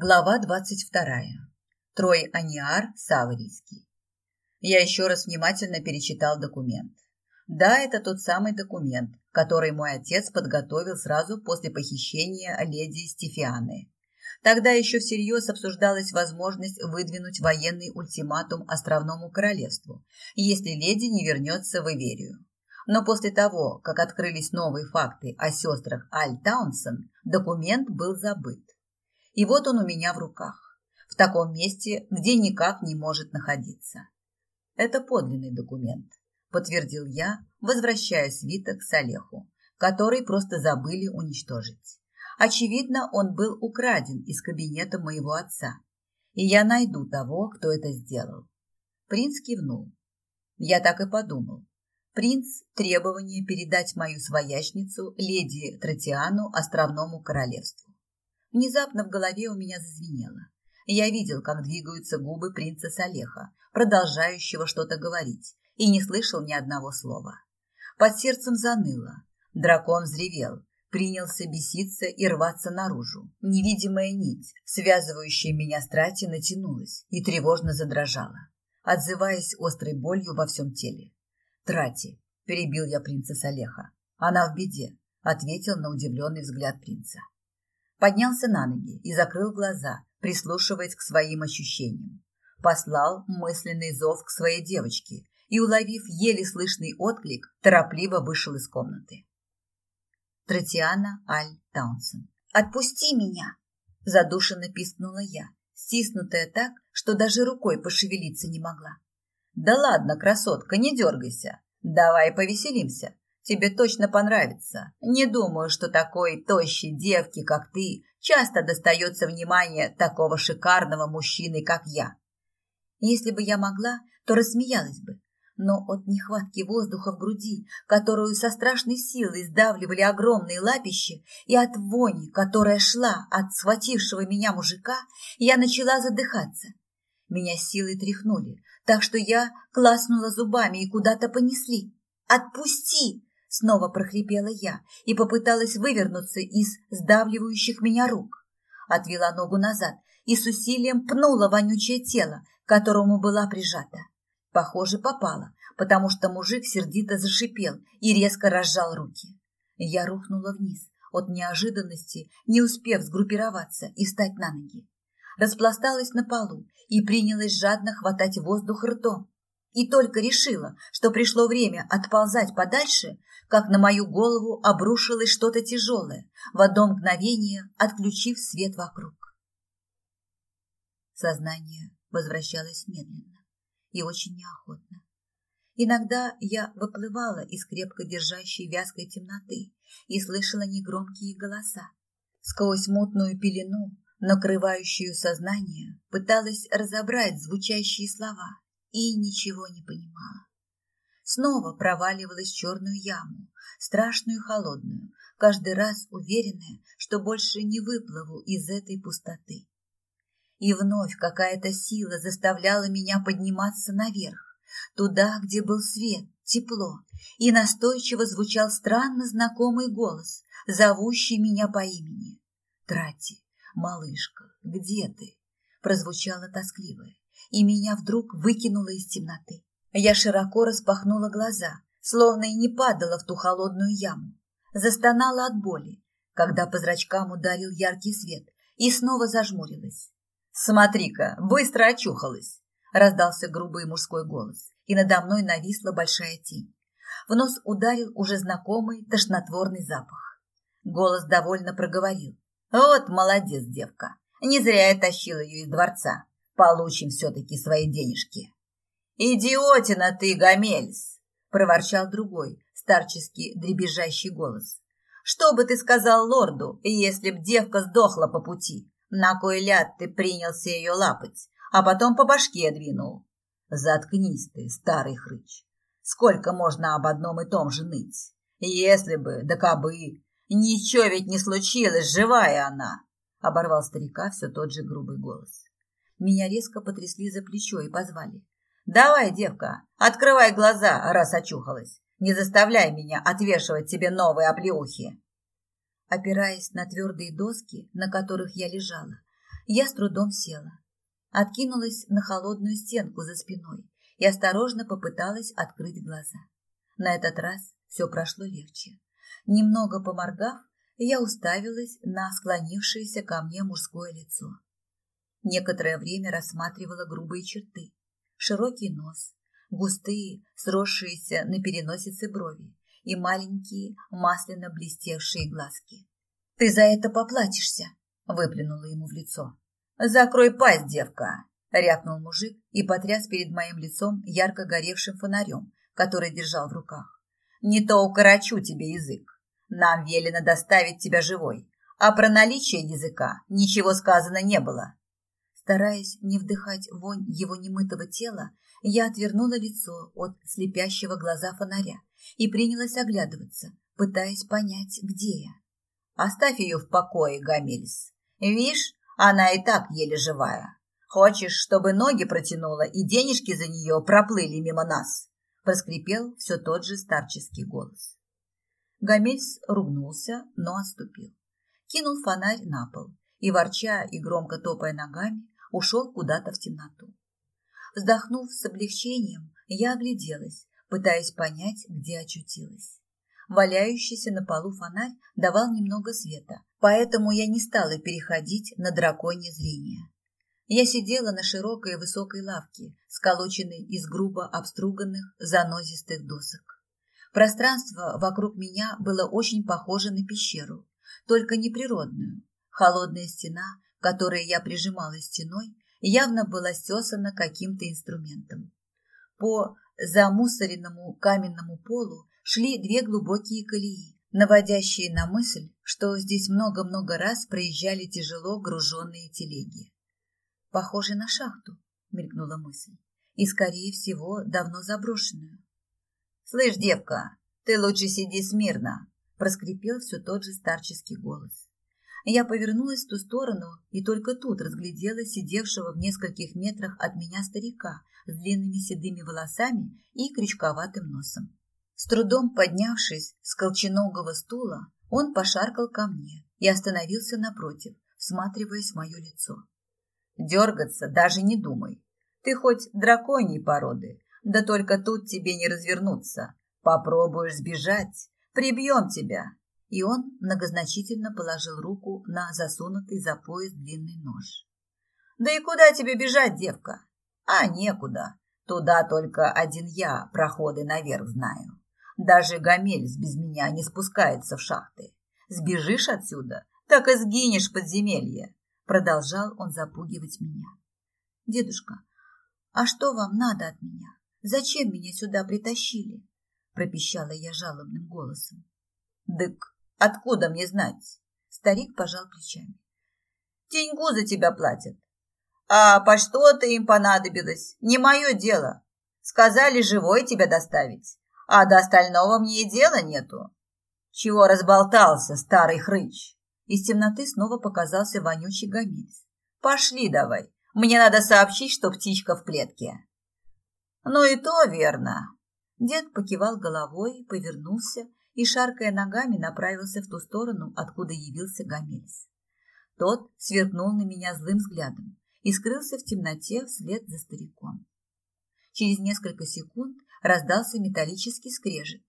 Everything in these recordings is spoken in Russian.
Глава двадцать вторая. Трой Аниар Саварийский. Я еще раз внимательно перечитал документ. Да, это тот самый документ, который мой отец подготовил сразу после похищения леди Стефианы. Тогда еще всерьез обсуждалась возможность выдвинуть военный ультиматум Островному Королевству, если леди не вернется в Иверию. Но после того, как открылись новые факты о сестрах Аль Таунсон, документ был забыт. И вот он у меня в руках, в таком месте, где никак не может находиться. Это подлинный документ, подтвердил я, возвращая свиток Салеху, который просто забыли уничтожить. Очевидно, он был украден из кабинета моего отца, и я найду того, кто это сделал. Принц кивнул. Я так и подумал. Принц требование передать мою своячницу, леди Тротиану, островному королевству. Внезапно в голове у меня зазвенело. Я видел, как двигаются губы принца Салеха, продолжающего что-то говорить, и не слышал ни одного слова. Под сердцем заныло. Дракон взревел, принялся беситься и рваться наружу. Невидимая нить, связывающая меня с Трати, натянулась и тревожно задрожала, отзываясь острой болью во всем теле. «Трати», — перебил я принца Салеха, — «она в беде», — ответил на удивленный взгляд принца. Поднялся на ноги и закрыл глаза, прислушиваясь к своим ощущениям. Послал мысленный зов к своей девочке и, уловив еле слышный отклик, торопливо вышел из комнаты. Тротиана Аль Таунсон. «Отпусти меня!» – задушенно пискнула я, стиснутая так, что даже рукой пошевелиться не могла. «Да ладно, красотка, не дергайся. Давай повеселимся. Тебе точно понравится. Не думаю, что такой тощей девке, как ты, часто достается внимание такого шикарного мужчины, как я. Если бы я могла, то рассмеялась бы. Но от нехватки воздуха в груди, которую со страшной силой сдавливали огромные лапищи, и от вони, которая шла от схватившего меня мужика, я начала задыхаться. Меня силой тряхнули, так что я класнула зубами и куда-то понесли. «Отпусти!» Снова прохрипела я и попыталась вывернуться из сдавливающих меня рук. Отвела ногу назад и с усилием пнула вонючее тело, к которому была прижата. Похоже, попала, потому что мужик сердито зашипел и резко разжал руки. Я рухнула вниз от неожиданности, не успев сгруппироваться и встать на ноги. Распласталась на полу и принялась жадно хватать воздух ртом. И только решила, что пришло время отползать подальше, как на мою голову обрушилось что-то тяжелое, в одно мгновение отключив свет вокруг. Сознание возвращалось медленно и очень неохотно. Иногда я выплывала из крепко держащей вязкой темноты и слышала негромкие голоса. Сквозь мутную пелену, накрывающую сознание, пыталась разобрать звучащие слова и ничего не понимала. Снова проваливалась в черную яму, страшную и холодную, каждый раз уверенная, что больше не выплыву из этой пустоты. И вновь какая-то сила заставляла меня подниматься наверх, туда, где был свет, тепло, и настойчиво звучал странно знакомый голос, зовущий меня по имени. «Трати, малышка, где ты?» прозвучало тоскливое и меня вдруг выкинуло из темноты. Я широко распахнула глаза, словно и не падала в ту холодную яму. Застонала от боли, когда по зрачкам ударил яркий свет, и снова зажмурилась. «Смотри-ка, быстро очухалась!» — раздался грубый мужской голос, и надо мной нависла большая тень. В нос ударил уже знакомый тошнотворный запах. Голос довольно проговорил. «Вот молодец, девка! Не зря я тащил ее из дворца. Получим все-таки свои денежки. «Идиотина ты, Гамельс!» – проворчал другой, старческий дребезжащий голос. «Что бы ты сказал лорду, если б девка сдохла по пути? На кой ляд ты принялся ее лапать, а потом по башке двинул? Заткнись ты, старый хрыч! Сколько можно об одном и том же ныть? Если бы, да кабы, ничего ведь не случилось, живая она!» – оборвал старика все тот же грубый голос. Меня резко потрясли за плечо и позвали. «Давай, девка, открывай глаза, раз очухалась. Не заставляй меня отвешивать тебе новые оплеухи!» Опираясь на твердые доски, на которых я лежала, Я с трудом села, откинулась на холодную стенку за спиной и осторожно попыталась открыть глаза. На этот раз все прошло легче. Немного поморгав, я уставилась на склонившееся ко мне мужское лицо. Некоторое время рассматривала грубые черты. Широкий нос, густые, сросшиеся на переносице брови и маленькие, масляно блестевшие глазки. «Ты за это поплатишься!» – выплюнула ему в лицо. «Закрой пасть, девка!» – рявкнул мужик и потряс перед моим лицом ярко горевшим фонарем, который держал в руках. «Не то укорочу тебе язык. Нам велено доставить тебя живой, а про наличие языка ничего сказано не было». Стараясь не вдыхать вонь его немытого тела, я отвернула лицо от слепящего глаза фонаря и принялась оглядываться, пытаясь понять, где я. «Оставь ее в покое, Гамельс. Видишь, она и так еле живая. Хочешь, чтобы ноги протянула и денежки за нее проплыли мимо нас?» проскрипел все тот же старческий голос. Гамельс ругнулся, но отступил. Кинул фонарь на пол и, ворча и громко топая ногами, ушел куда-то в темноту. Вздохнув с облегчением, я огляделась, пытаясь понять, где очутилась. Валяющийся на полу фонарь давал немного света, поэтому я не стала переходить на драконье зрение. Я сидела на широкой высокой лавке, сколоченной из грубо обструганных занозистых досок. Пространство вокруг меня было очень похоже на пещеру, только не природную. Холодная стена, к которой я прижималась стеной, явно была стесана каким-то инструментом. По замусоренному каменному полу шли две глубокие колеи, наводящие на мысль, что здесь много-много раз проезжали тяжело груженные телеги. Похоже на шахту, мелькнула мысль, и, скорее всего, давно заброшенную. Слышь, девка, ты лучше сиди смирно, проскрипел все тот же старческий голос. Я повернулась в ту сторону и только тут разглядела сидевшего в нескольких метрах от меня старика с длинными седыми волосами и крючковатым носом. С трудом поднявшись с колченогого стула, он пошаркал ко мне и остановился напротив, всматриваясь в мое лицо. «Дергаться даже не думай. Ты хоть драконьей породы, да только тут тебе не развернуться. Попробуешь сбежать, прибьем тебя, и он многозначительно положил руку на засунутый за пояс длинный нож. «Да и куда тебе бежать, девка?» «А некуда. Туда только один я проходы наверх знаю. Даже Гамельс без меня не спускается в шахты. Сбежишь отсюда, так и сгинешь в подземелье!» Продолжал он запугивать меня. «Дедушка, а что вам надо от меня? Зачем меня сюда притащили?» Пропищала я жалобным голосом. «Дык, Откуда мне знать? Старик пожал плечами. Деньгу за тебя платят. А по что ты им понадобилось? Не мое дело. Сказали живой тебя доставить. А до остального мне и дела нету. Чего разболтался, старый хрыч? Из темноты снова показался вонючий гамильц. Пошли давай. Мне надо сообщить, что птичка в клетке. Ну и то верно. Дед покивал головой, повернулся и, шаркая ногами, направился в ту сторону, откуда явился Гамельс. Тот сверкнул на меня злым взглядом и скрылся в темноте вслед за стариком. Через несколько секунд раздался металлический скрежет,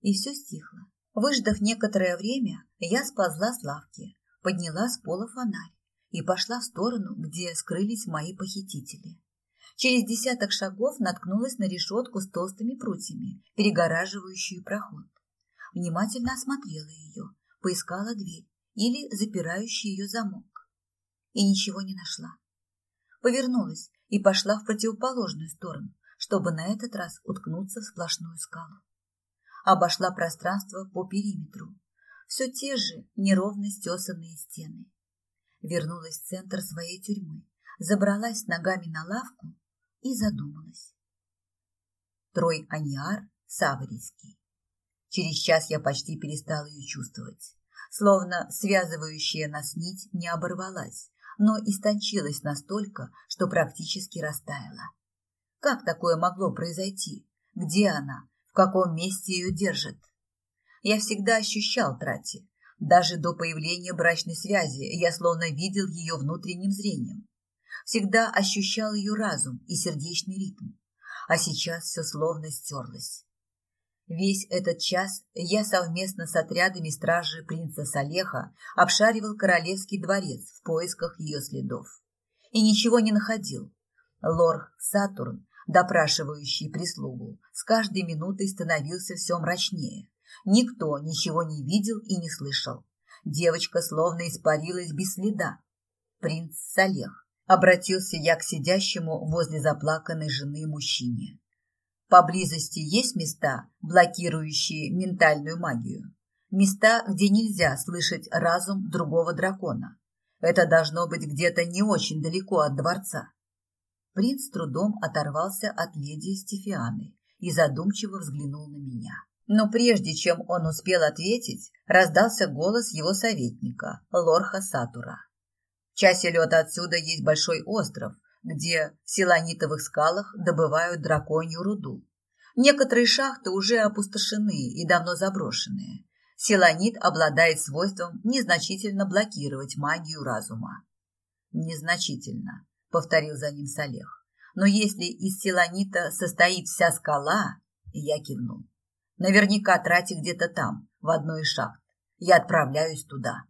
и все стихло. Выждав некоторое время, я сползла с лавки, подняла с пола фонарь и пошла в сторону, где скрылись мои похитители. Через десяток шагов наткнулась на решетку с толстыми прутьями, перегораживающую проход внимательно осмотрела ее, поискала дверь или запирающий ее замок. И ничего не нашла. Повернулась и пошла в противоположную сторону, чтобы на этот раз уткнуться в сплошную скалу. Обошла пространство по периметру. Все те же неровно стесанные стены. Вернулась в центр своей тюрьмы, забралась ногами на лавку и задумалась. Трой Аниар Саварийский. Через час я почти перестала ее чувствовать. Словно связывающая нас нить не оборвалась, но истончилась настолько, что практически растаяла. Как такое могло произойти? Где она? В каком месте ее держат? Я всегда ощущал Трати, Даже до появления брачной связи я словно видел ее внутренним зрением. Всегда ощущал ее разум и сердечный ритм. А сейчас все словно стерлось. Весь этот час я совместно с отрядами стражи принца Салеха обшаривал королевский дворец в поисках ее следов. И ничего не находил. Лорх Сатурн, допрашивающий прислугу, с каждой минутой становился все мрачнее. Никто ничего не видел и не слышал. Девочка словно испарилась без следа. Принц Салех. Обратился я к сидящему возле заплаканной жены мужчине. Поблизости есть места, блокирующие ментальную магию. Места, где нельзя слышать разум другого дракона. Это должно быть где-то не очень далеко от дворца. Принц трудом оторвался от леди Стефианы и задумчиво взглянул на меня. Но прежде чем он успел ответить, раздался голос его советника, Лорха Сатура. В часе лета отсюда есть большой остров, где в силанитовых скалах добывают драконью руду. Некоторые шахты уже опустошены и давно заброшенные. Силанит обладает свойством незначительно блокировать магию разума. Незначительно, повторил за ним Салех. Но если из силанита состоит вся скала, я кивнул. Наверняка трати где-то там, в одной из шахт. Я отправляюсь туда.